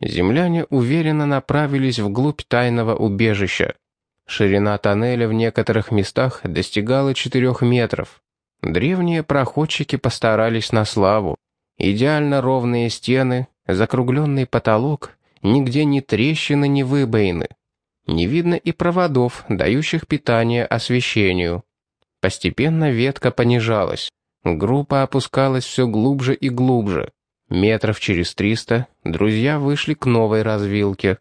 земляне уверенно направились вглубь тайного убежища. Ширина тоннеля в некоторых местах достигала 4 метров. Древние проходчики постарались на славу. Идеально ровные стены, закругленный потолок, нигде ни трещины, ни выбоины. Не видно и проводов, дающих питание освещению. Постепенно ветка понижалась. Группа опускалась все глубже и глубже. Метров через триста друзья вышли к новой развилке.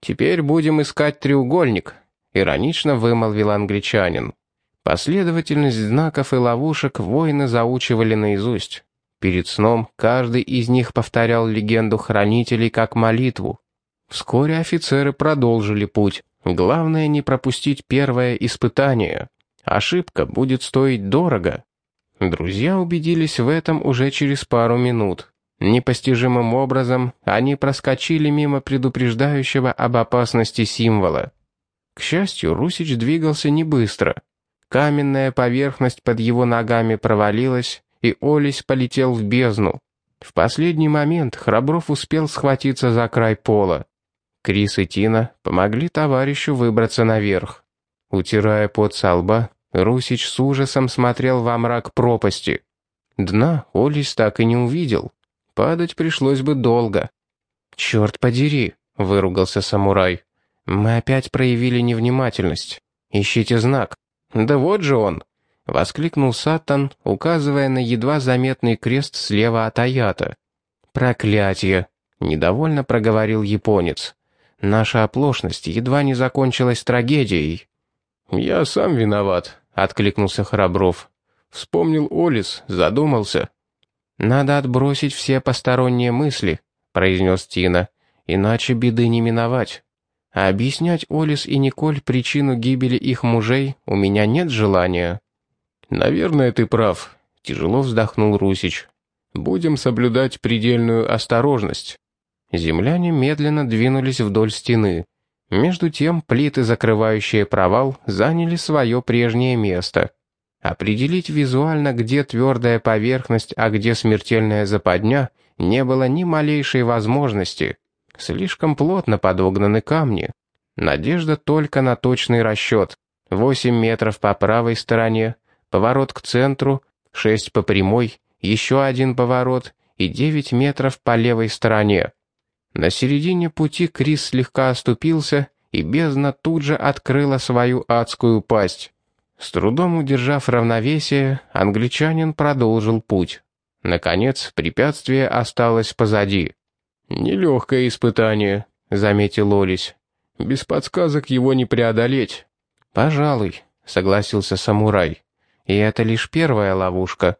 «Теперь будем искать треугольник», — иронично вымолвил англичанин. Последовательность знаков и ловушек воины заучивали наизусть. Перед сном каждый из них повторял легенду хранителей как молитву. Вскоре офицеры продолжили путь. Главное не пропустить первое испытание. Ошибка будет стоить дорого. Друзья убедились в этом уже через пару минут. Непостижимым образом они проскочили мимо предупреждающего об опасности символа. К счастью, Русич двигался не быстро. Каменная поверхность под его ногами провалилась, и Олесь полетел в бездну. В последний момент Храбров успел схватиться за край пола. Крис и Тина помогли товарищу выбраться наверх. Утирая пот со лба, Русич с ужасом смотрел во мрак пропасти. Дна Олесь так и не увидел. Падать пришлось бы долго. «Черт подери!» — выругался самурай. «Мы опять проявили невнимательность. Ищите знак». «Да вот же он!» — воскликнул Сатан, указывая на едва заметный крест слева от Аята. «Проклятие!» — недовольно проговорил японец. «Наша оплошность едва не закончилась трагедией». «Я сам виноват», — откликнулся Храбров. Вспомнил Олис, задумался. «Надо отбросить все посторонние мысли», — произнес Тина, «иначе беды не миновать. А объяснять Олис и Николь причину гибели их мужей у меня нет желания». «Наверное, ты прав», — тяжело вздохнул Русич. «Будем соблюдать предельную осторожность». Земляне медленно двинулись вдоль стены. Между тем плиты, закрывающие провал, заняли свое прежнее место. Определить визуально, где твердая поверхность, а где смертельная западня, не было ни малейшей возможности. Слишком плотно подогнаны камни. Надежда только на точный расчет. 8 метров по правой стороне, поворот к центру, шесть по прямой, еще один поворот и девять метров по левой стороне. На середине пути Крис слегка оступился, и бездна тут же открыла свою адскую пасть. С трудом удержав равновесие, англичанин продолжил путь. Наконец, препятствие осталось позади. «Нелегкое испытание», — заметил Олесь. «Без подсказок его не преодолеть». «Пожалуй», — согласился самурай. И это лишь первая ловушка.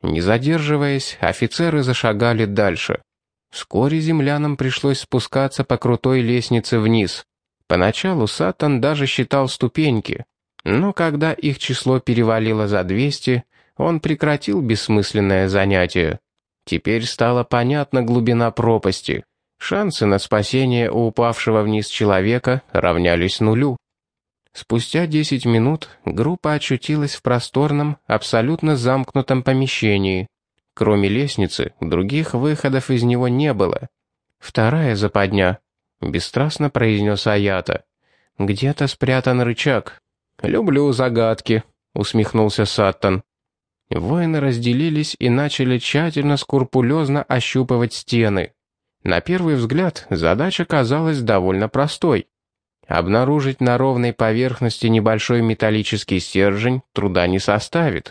Не задерживаясь, офицеры зашагали дальше. Вскоре землянам пришлось спускаться по крутой лестнице вниз. Поначалу Сатан даже считал ступеньки, но когда их число перевалило за 200, он прекратил бессмысленное занятие. Теперь стала понятна глубина пропасти. Шансы на спасение у упавшего вниз человека равнялись нулю. Спустя 10 минут группа очутилась в просторном, абсолютно замкнутом помещении. Кроме лестницы, других выходов из него не было. «Вторая западня», — бесстрастно произнес Аята. «Где-то спрятан рычаг». «Люблю загадки», — усмехнулся Саттон. Воины разделились и начали тщательно, скрупулезно ощупывать стены. На первый взгляд задача казалась довольно простой. Обнаружить на ровной поверхности небольшой металлический стержень труда не составит.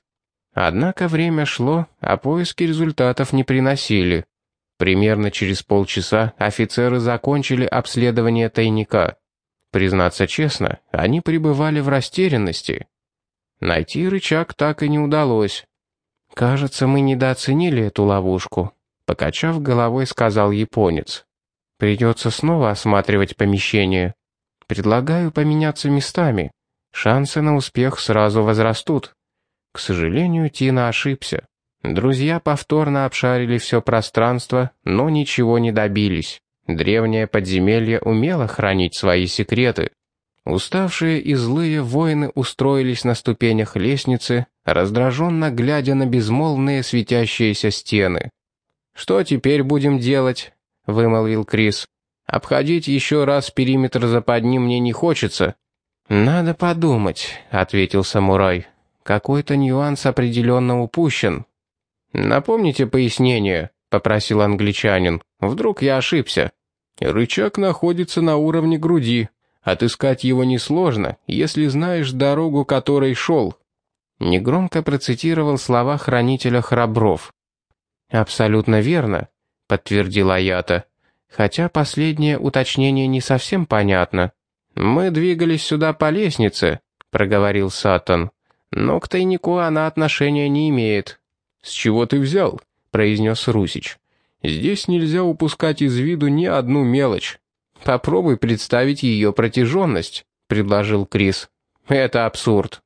Однако время шло, а поиски результатов не приносили. Примерно через полчаса офицеры закончили обследование тайника. Признаться честно, они пребывали в растерянности. Найти рычаг так и не удалось. «Кажется, мы недооценили эту ловушку», — покачав головой, сказал японец. «Придется снова осматривать помещение». Предлагаю поменяться местами. Шансы на успех сразу возрастут. К сожалению, Тина ошибся. Друзья повторно обшарили все пространство, но ничего не добились. Древнее подземелье умело хранить свои секреты. Уставшие и злые воины устроились на ступенях лестницы, раздраженно глядя на безмолвные светящиеся стены. «Что теперь будем делать?» — вымолвил Крис. Обходить еще раз периметр западни мне не хочется». «Надо подумать», — ответил самурай. «Какой-то нюанс определенно упущен». «Напомните пояснение», — попросил англичанин. «Вдруг я ошибся». «Рычаг находится на уровне груди. Отыскать его несложно, если знаешь дорогу, которой шел». Негромко процитировал слова хранителя Храбров. «Абсолютно верно», — подтвердил Аята. «Хотя последнее уточнение не совсем понятно». «Мы двигались сюда по лестнице», — проговорил Сатан. «Но к тайнику она отношения не имеет». «С чего ты взял?» — произнес Русич. «Здесь нельзя упускать из виду ни одну мелочь». «Попробуй представить ее протяженность», — предложил Крис. «Это абсурд».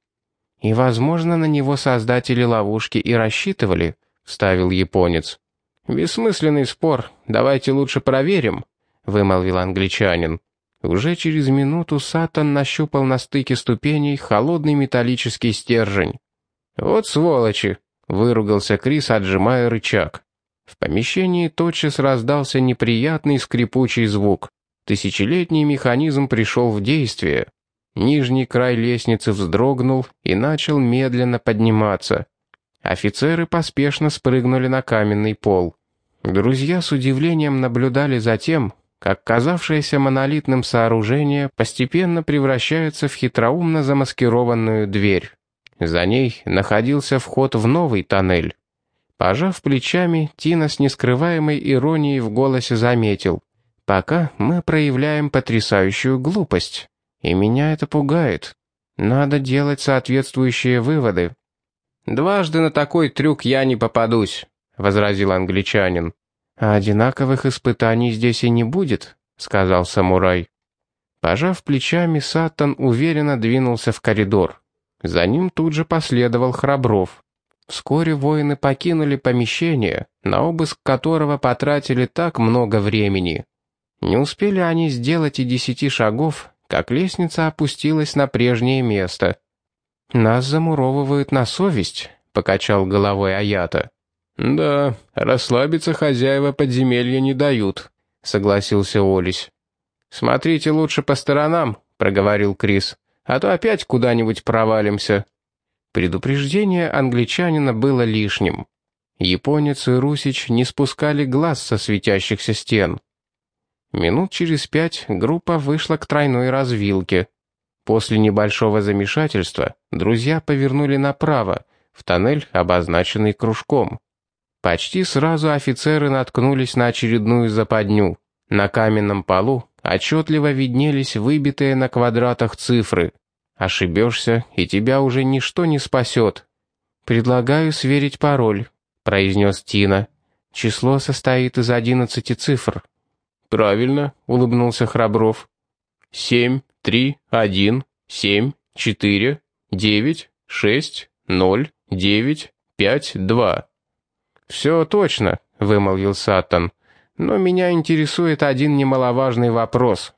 «И, возможно, на него создатели ловушки и рассчитывали», — вставил японец. «Бессмысленный спор. Давайте лучше проверим», — вымолвил англичанин. Уже через минуту Сатан нащупал на стыке ступеней холодный металлический стержень. «Вот сволочи!» — выругался Крис, отжимая рычаг. В помещении тотчас раздался неприятный скрипучий звук. Тысячелетний механизм пришел в действие. Нижний край лестницы вздрогнул и начал медленно подниматься. Офицеры поспешно спрыгнули на каменный пол. Друзья с удивлением наблюдали за тем, как казавшееся монолитным сооружение постепенно превращается в хитроумно замаскированную дверь. За ней находился вход в новый тоннель. Пожав плечами, Тина с нескрываемой иронией в голосе заметил. «Пока мы проявляем потрясающую глупость, и меня это пугает. Надо делать соответствующие выводы». «Дважды на такой трюк я не попадусь», — возразил англичанин. «А одинаковых испытаний здесь и не будет», — сказал самурай. Пожав плечами, Саттон уверенно двинулся в коридор. За ним тут же последовал Храбров. Вскоре воины покинули помещение, на обыск которого потратили так много времени. Не успели они сделать и десяти шагов, как лестница опустилась на прежнее место. «Нас замуровывают на совесть», — покачал головой Аята. «Да, расслабиться хозяева подземелья не дают», — согласился Олесь. «Смотрите лучше по сторонам», — проговорил Крис, «а то опять куда-нибудь провалимся». Предупреждение англичанина было лишним. Японец и Русич не спускали глаз со светящихся стен. Минут через пять группа вышла к тройной развилке. После небольшого замешательства друзья повернули направо, в тоннель, обозначенный кружком. Почти сразу офицеры наткнулись на очередную западню. На каменном полу отчетливо виднелись выбитые на квадратах цифры. Ошибешься, и тебя уже ничто не спасет. «Предлагаю сверить пароль», — произнес Тина. «Число состоит из одиннадцати цифр». «Правильно», — улыбнулся Храбров. «Семь, три, один, семь, четыре, девять, шесть, ноль, девять, пять, два». «Все точно», — вымолвил Саттон. «Но меня интересует один немаловажный вопрос».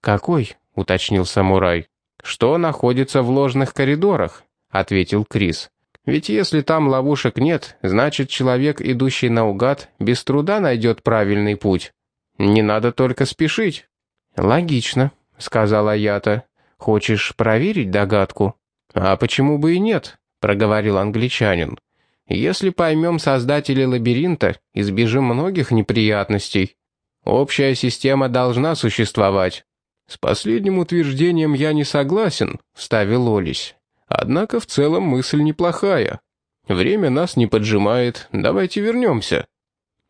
«Какой?» — уточнил самурай. «Что находится в ложных коридорах?» — ответил Крис. «Ведь если там ловушек нет, значит, человек, идущий наугад, без труда найдет правильный путь. Не надо только спешить». «Логично», — сказала Ята. «Хочешь проверить догадку?» «А почему бы и нет?» — проговорил англичанин. Если поймем создателей лабиринта, избежим многих неприятностей. Общая система должна существовать. С последним утверждением я не согласен, вставил Олесь. Однако в целом мысль неплохая. Время нас не поджимает, давайте вернемся.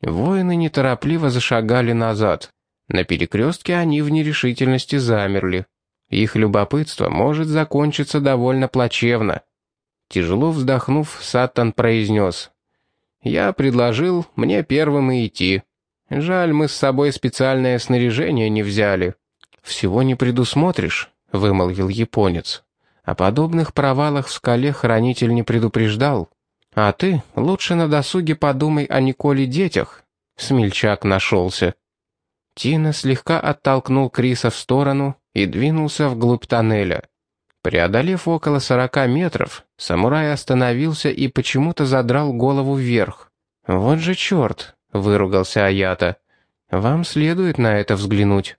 Воины неторопливо зашагали назад. На перекрестке они в нерешительности замерли. Их любопытство может закончиться довольно плачевно. Тяжело вздохнув, Саттон произнес. «Я предложил мне первым и идти. Жаль, мы с собой специальное снаряжение не взяли». «Всего не предусмотришь», — вымолвил японец. «О подобных провалах в скале хранитель не предупреждал. А ты лучше на досуге подумай о Николе детях». Смельчак нашелся. Тина слегка оттолкнул Криса в сторону и двинулся вглубь тоннеля. Преодолев около сорока метров, самурай остановился и почему-то задрал голову вверх. «Вот же черт!» — выругался Аята. «Вам следует на это взглянуть».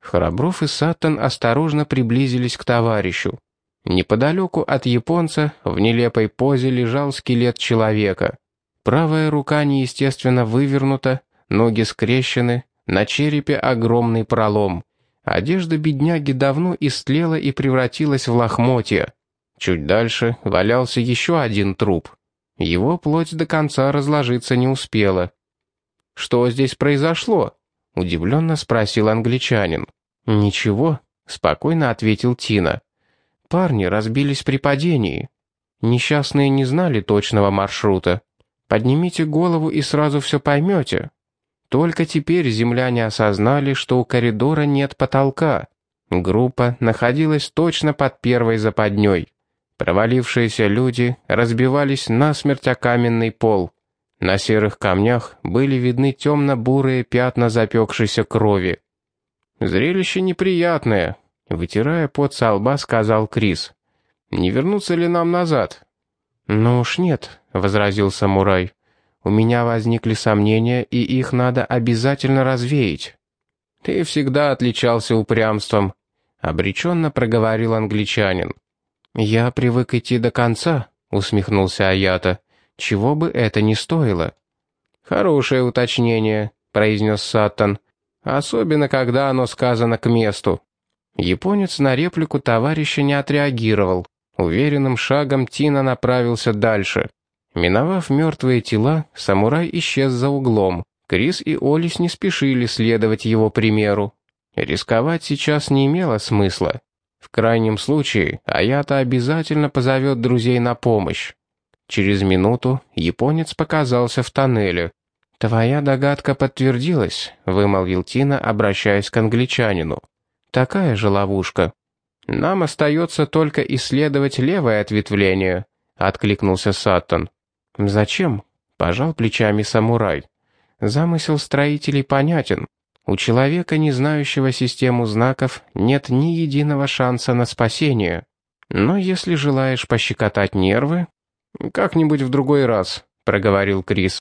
Храбров и Саттон осторожно приблизились к товарищу. Неподалеку от японца в нелепой позе лежал скелет человека. Правая рука неестественно вывернута, ноги скрещены, на черепе огромный пролом. Одежда бедняги давно истлела и превратилась в лохмотья. Чуть дальше валялся еще один труп. Его плоть до конца разложиться не успела. «Что здесь произошло?» — удивленно спросил англичанин. «Ничего», — спокойно ответил Тина. «Парни разбились при падении. Несчастные не знали точного маршрута. Поднимите голову и сразу все поймете. Только теперь земляне осознали, что у коридора нет потолка. Группа находилась точно под первой западней. Провалившиеся люди разбивались насмерть о каменный пол. На серых камнях были видны темно-бурые пятна запекшейся крови. «Зрелище неприятное», — вытирая пот со лба, сказал Крис. «Не вернуться ли нам назад?» «Ну уж нет», — возразил самурай. «У меня возникли сомнения, и их надо обязательно развеять». «Ты всегда отличался упрямством», — обреченно проговорил англичанин. «Я привык идти до конца», — усмехнулся Аята. «Чего бы это ни стоило». «Хорошее уточнение», — произнес Саттон. «Особенно, когда оно сказано к месту». Японец на реплику товарища не отреагировал. Уверенным шагом Тина направился дальше. Миновав мертвые тела, самурай исчез за углом. Крис и Олис не спешили следовать его примеру. Рисковать сейчас не имело смысла. В крайнем случае, Аята обязательно позовет друзей на помощь. Через минуту японец показался в тоннеле. «Твоя догадка подтвердилась», — вымолвил Тина, обращаясь к англичанину. «Такая же ловушка». «Нам остается только исследовать левое ответвление», — откликнулся Саттон. «Зачем?» — пожал плечами самурай. «Замысел строителей понятен. У человека, не знающего систему знаков, нет ни единого шанса на спасение. Но если желаешь пощекотать нервы...» «Как-нибудь в другой раз», — проговорил Крис.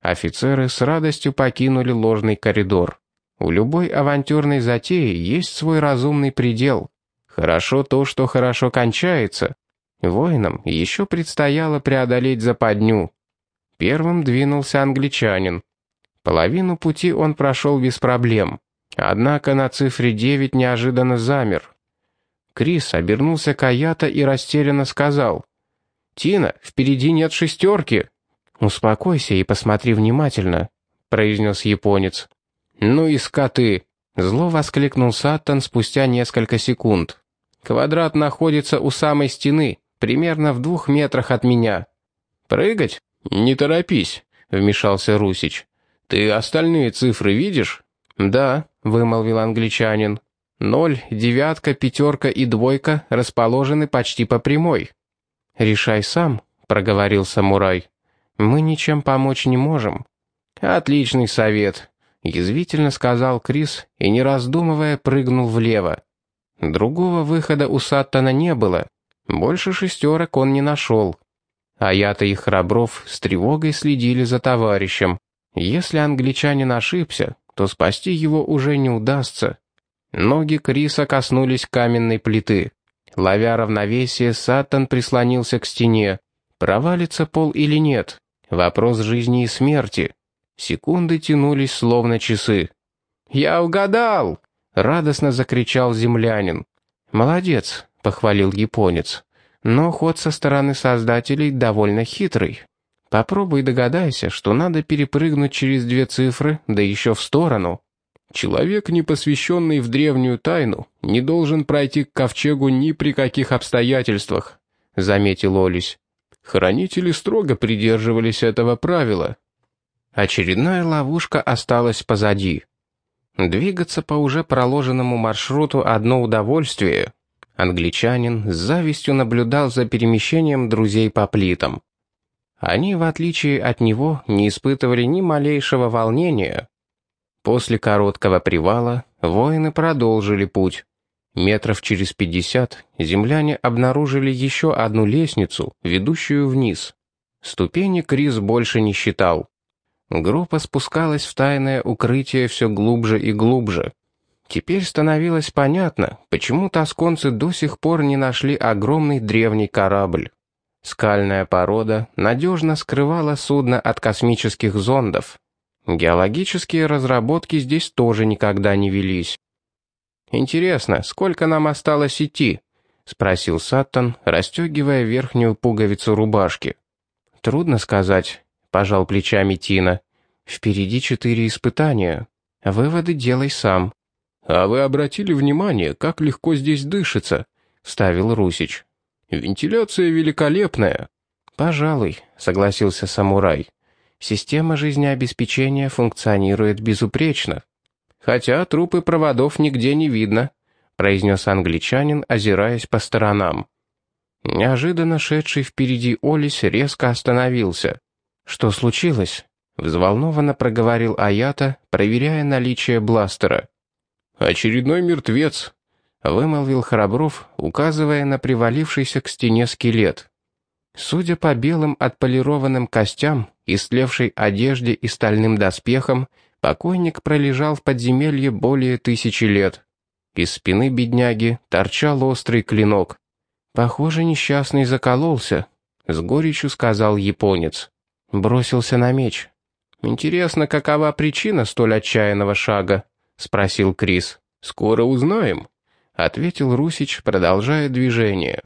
Офицеры с радостью покинули ложный коридор. У любой авантюрной затеи есть свой разумный предел. Хорошо то, что хорошо кончается. Воинам еще предстояло преодолеть западню. Первым двинулся англичанин. Половину пути он прошел без проблем. Однако на цифре 9 неожиданно замер. Крис обернулся к Аята и растерянно сказал. «Тина, впереди нет шестерки!» «Успокойся и посмотри внимательно», — произнес японец. «Ну и скоты!» — зло воскликнул Саттон спустя несколько секунд. Квадрат находится у самой стены, примерно в двух метрах от меня. Прыгать? Не торопись, вмешался Русич. Ты остальные цифры видишь? Да, вымолвил англичанин. Ноль, девятка, пятерка и двойка расположены почти по прямой. Решай сам, проговорил самурай. Мы ничем помочь не можем. Отличный совет, язвительно сказал Крис и, не раздумывая, прыгнул влево. Другого выхода у Саттона не было. Больше шестерок он не нашел. А я-то и Храбров с тревогой следили за товарищем. Если англичанин ошибся, то спасти его уже не удастся. Ноги Криса коснулись каменной плиты. Ловя равновесие, Саттон прислонился к стене. Провалится пол или нет? Вопрос жизни и смерти. Секунды тянулись словно часы. «Я угадал!» — радостно закричал землянин. «Молодец», — похвалил японец. «Но ход со стороны создателей довольно хитрый. Попробуй догадайся, что надо перепрыгнуть через две цифры, да еще в сторону». «Человек, не посвященный в древнюю тайну, не должен пройти к ковчегу ни при каких обстоятельствах», — заметил Олесь. «Хранители строго придерживались этого правила». Очередная ловушка осталась позади. Двигаться по уже проложенному маршруту одно удовольствие. Англичанин с завистью наблюдал за перемещением друзей по плитам. Они, в отличие от него, не испытывали ни малейшего волнения. После короткого привала воины продолжили путь. Метров через пятьдесят земляне обнаружили еще одну лестницу, ведущую вниз. Ступени Крис больше не считал. Группа спускалась в тайное укрытие все глубже и глубже. Теперь становилось понятно, почему тосконцы до сих пор не нашли огромный древний корабль. Скальная порода надежно скрывала судно от космических зондов. Геологические разработки здесь тоже никогда не велись. «Интересно, сколько нам осталось идти?» — спросил Саттон, расстегивая верхнюю пуговицу рубашки. «Трудно сказать», — пожал плечами Тина. «Впереди четыре испытания. Выводы делай сам». «А вы обратили внимание, как легко здесь дышится?» — вставил Русич. «Вентиляция великолепная». «Пожалуй», — согласился самурай. «Система жизнеобеспечения функционирует безупречно. Хотя трупы проводов нигде не видно», — произнес англичанин, озираясь по сторонам. Неожиданно шедший впереди Олис резко остановился. «Что случилось?» — взволнованно проговорил Аята, проверяя наличие бластера. «Очередной мертвец», — вымолвил Храбров, указывая на привалившийся к стене скелет. Судя по белым отполированным костям, истлевшей одежде и стальным доспехам, покойник пролежал в подземелье более тысячи лет. Из спины бедняги торчал острый клинок. «Похоже, несчастный закололся», — с горечью сказал японец. Бросился на меч. «Интересно, какова причина столь отчаянного шага?» — спросил Крис. «Скоро узнаем», — ответил Русич, продолжая движение.